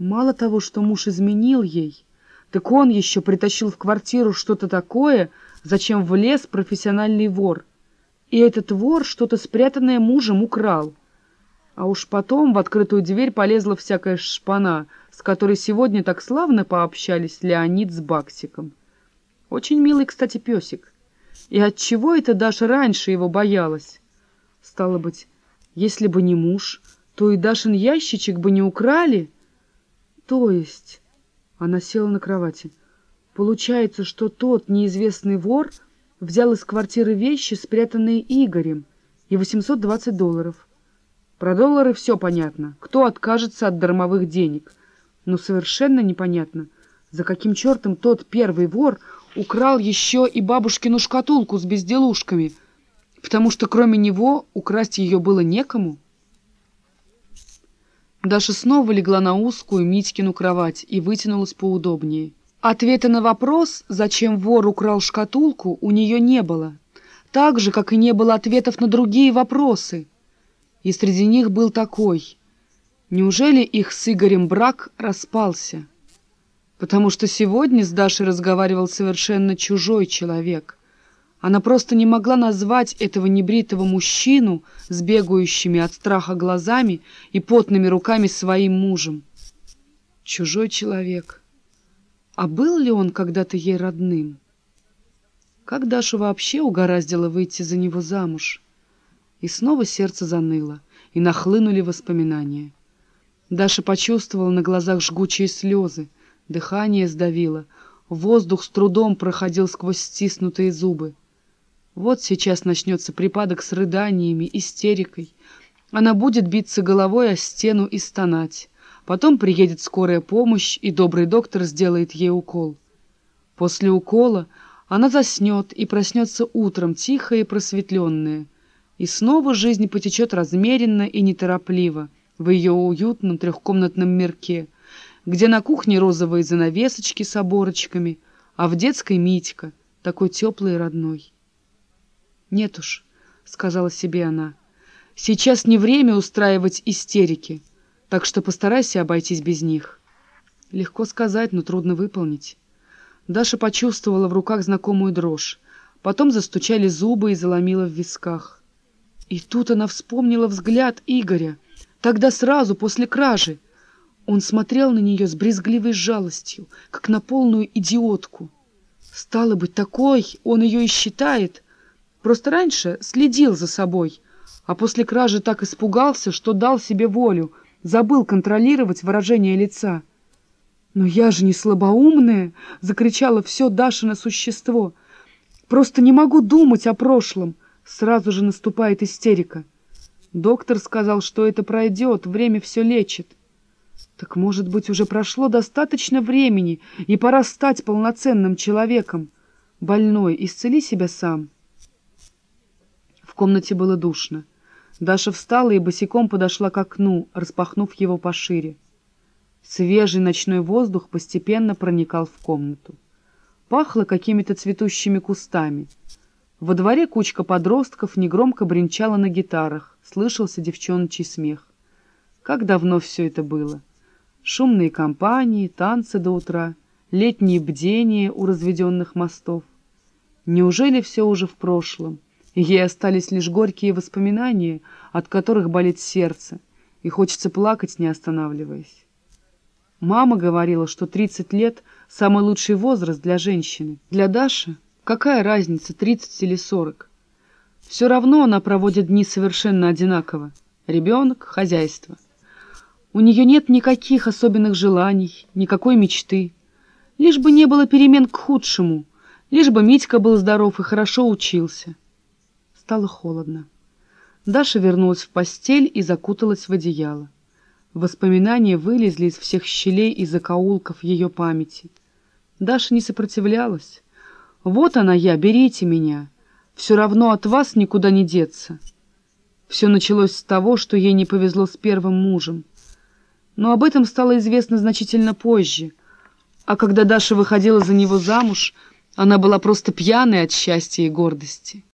Мало того, что муж изменил ей, так он еще притащил в квартиру что-то такое, зачем влез профессиональный вор. И этот вор что-то спрятанное мужем украл. А уж потом в открытую дверь полезла всякая шпана, с которой сегодня так славно пообщались Леонид с Баксиком. Очень милый, кстати, песик. И отчего это Даша раньше его боялась? Стало быть, если бы не муж, то и Дашин ящичек бы не украли. То есть... Она села на кровати. Получается, что тот неизвестный вор взял из квартиры вещи, спрятанные Игорем, и 820 долларов. Про доллары все понятно. Кто откажется от дармовых денег? Но совершенно непонятно, за каким чертом тот первый вор украл еще и бабушкину шкатулку с безделушками, потому что кроме него украсть ее было некому. Даша снова легла на узкую Митькину кровать и вытянулась поудобнее. Ответа на вопрос, зачем вор украл шкатулку, у нее не было. Так же, как и не было ответов на другие вопросы. И среди них был такой. Неужели их с Игорем брак распался? Потому что сегодня с Дашей разговаривал совершенно чужой человек. Она просто не могла назвать этого небритого мужчину с бегающими от страха глазами и потными руками своим мужем. Чужой человек. А был ли он когда-то ей родным? Как Дашу вообще угораздило выйти за него замуж? И снова сердце заныло, и нахлынули воспоминания. Даша почувствовала на глазах жгучие слезы, дыхание сдавило, воздух с трудом проходил сквозь стиснутые зубы. Вот сейчас начнется припадок с рыданиями, истерикой. Она будет биться головой о стену и стонать. Потом приедет скорая помощь, и добрый доктор сделает ей укол. После укола она заснет и проснется утром, тихая и просветленная. И снова жизнь потечет размеренно и неторопливо в ее уютном трехкомнатном мирке, где на кухне розовые занавесочки с оборочками, а в детской Митька, такой теплый и родной. «Нет уж», — сказала себе она, — «сейчас не время устраивать истерики, так что постарайся обойтись без них». Легко сказать, но трудно выполнить. Даша почувствовала в руках знакомую дрожь, потом застучали зубы и заломила в висках. И тут она вспомнила взгляд Игоря, тогда сразу после кражи. Он смотрел на нее с брезгливой жалостью, как на полную идиотку. Стало быть, такой он ее и считает — Просто раньше следил за собой, а после кражи так испугался, что дал себе волю, забыл контролировать выражение лица. «Но я же не слабоумная!» — закричало все Дашино существо. «Просто не могу думать о прошлом!» Сразу же наступает истерика. Доктор сказал, что это пройдет, время все лечит. Так, может быть, уже прошло достаточно времени, и пора стать полноценным человеком. Больной, исцели себя сам комнате было душно. Даша встала и босиком подошла к окну, распахнув его пошире. Свежий ночной воздух постепенно проникал в комнату. Пахло какими-то цветущими кустами. Во дворе кучка подростков негромко бренчала на гитарах, слышался девчоночий смех. Как давно все это было? Шумные компании, танцы до утра, летние бдения у разведенных мостов. Неужели все уже в прошлом? Ей остались лишь горькие воспоминания, от которых болит сердце, и хочется плакать, не останавливаясь. Мама говорила, что 30 лет — самый лучший возраст для женщины. Для Даши какая разница, 30 или 40? Все равно она проводит дни совершенно одинаково. Ребенок, хозяйство. У нее нет никаких особенных желаний, никакой мечты. Лишь бы не было перемен к худшему, лишь бы Митька был здоров и хорошо учился. Стало холодно. Даша вернулась в постель и закуталась в одеяло. Воспоминания вылезли из всех щелей и закоулков ее памяти. Даша не сопротивлялась. «Вот она я, берите меня. Все равно от вас никуда не деться». Все началось с того, что ей не повезло с первым мужем. Но об этом стало известно значительно позже. А когда Даша выходила за него замуж, она была просто пьяной от счастья и гордости.